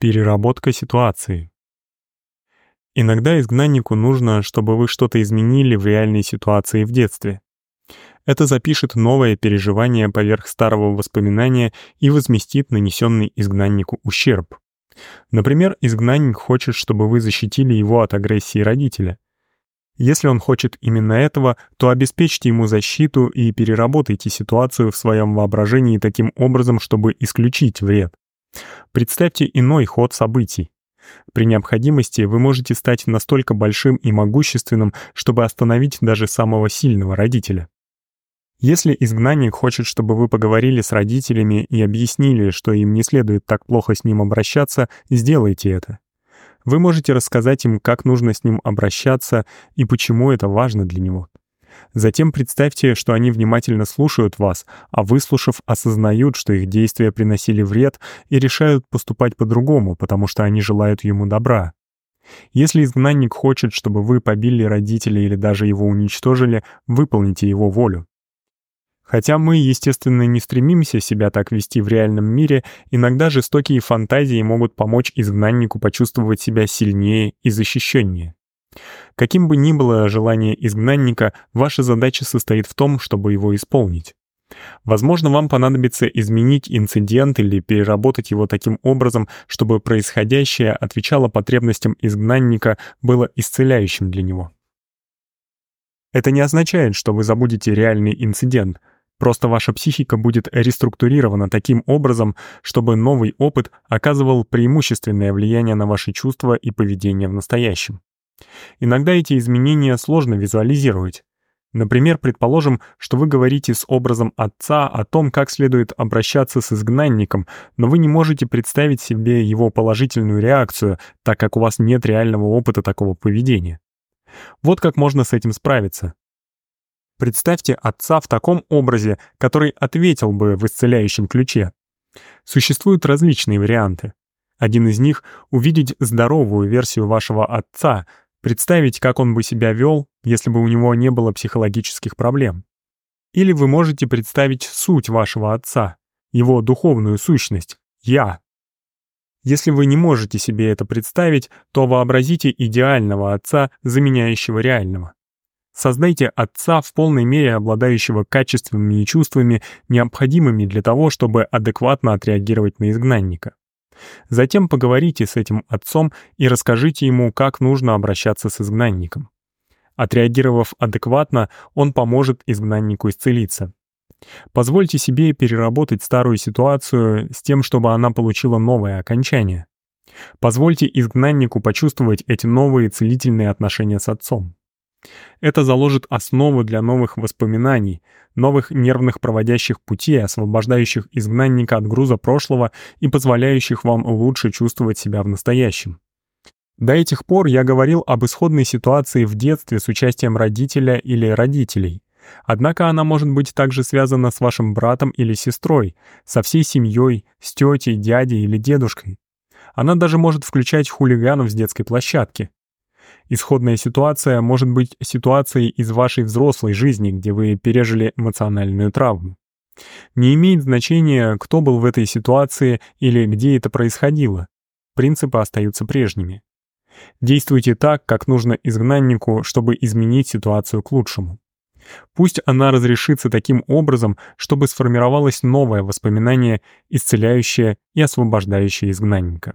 Переработка ситуации. Иногда изгнаннику нужно, чтобы вы что-то изменили в реальной ситуации в детстве. Это запишет новое переживание поверх старого воспоминания и возместит нанесенный изгнаннику ущерб. Например, изгнанник хочет, чтобы вы защитили его от агрессии родителя. Если он хочет именно этого, то обеспечьте ему защиту и переработайте ситуацию в своем воображении таким образом, чтобы исключить вред. Представьте иной ход событий. При необходимости вы можете стать настолько большим и могущественным, чтобы остановить даже самого сильного родителя. Если изгнанник хочет, чтобы вы поговорили с родителями и объяснили, что им не следует так плохо с ним обращаться, сделайте это. Вы можете рассказать им, как нужно с ним обращаться и почему это важно для него. Затем представьте, что они внимательно слушают вас, а выслушав, осознают, что их действия приносили вред и решают поступать по-другому, потому что они желают ему добра. Если изгнанник хочет, чтобы вы побили родителей или даже его уничтожили, выполните его волю. Хотя мы, естественно, не стремимся себя так вести в реальном мире, иногда жестокие фантазии могут помочь изгнаннику почувствовать себя сильнее и защищеннее. Каким бы ни было желание изгнанника, ваша задача состоит в том, чтобы его исполнить. Возможно, вам понадобится изменить инцидент или переработать его таким образом, чтобы происходящее отвечало потребностям изгнанника, было исцеляющим для него. Это не означает, что вы забудете реальный инцидент — Просто ваша психика будет реструктурирована таким образом, чтобы новый опыт оказывал преимущественное влияние на ваши чувства и поведение в настоящем. Иногда эти изменения сложно визуализировать. Например, предположим, что вы говорите с образом отца о том, как следует обращаться с изгнанником, но вы не можете представить себе его положительную реакцию, так как у вас нет реального опыта такого поведения. Вот как можно с этим справиться. Представьте отца в таком образе, который ответил бы в исцеляющем ключе. Существуют различные варианты. Один из них — увидеть здоровую версию вашего отца, представить, как он бы себя вел, если бы у него не было психологических проблем. Или вы можете представить суть вашего отца, его духовную сущность — «я». Если вы не можете себе это представить, то вообразите идеального отца, заменяющего реального. Создайте отца в полной мере обладающего качествами и чувствами, необходимыми для того, чтобы адекватно отреагировать на изгнанника. Затем поговорите с этим отцом и расскажите ему, как нужно обращаться с изгнанником. Отреагировав адекватно, он поможет изгнаннику исцелиться. Позвольте себе переработать старую ситуацию с тем, чтобы она получила новое окончание. Позвольте изгнаннику почувствовать эти новые целительные отношения с отцом. Это заложит основу для новых воспоминаний, новых нервных проводящих путей, освобождающих изгнанника от груза прошлого и позволяющих вам лучше чувствовать себя в настоящем. До этих пор я говорил об исходной ситуации в детстве с участием родителя или родителей. Однако она может быть также связана с вашим братом или сестрой, со всей семьей, с тетей, дядей или дедушкой. Она даже может включать хулиганов с детской площадки. Исходная ситуация может быть ситуацией из вашей взрослой жизни, где вы пережили эмоциональную травму. Не имеет значения, кто был в этой ситуации или где это происходило. Принципы остаются прежними. Действуйте так, как нужно изгнаннику, чтобы изменить ситуацию к лучшему. Пусть она разрешится таким образом, чтобы сформировалось новое воспоминание, исцеляющее и освобождающее изгнанника.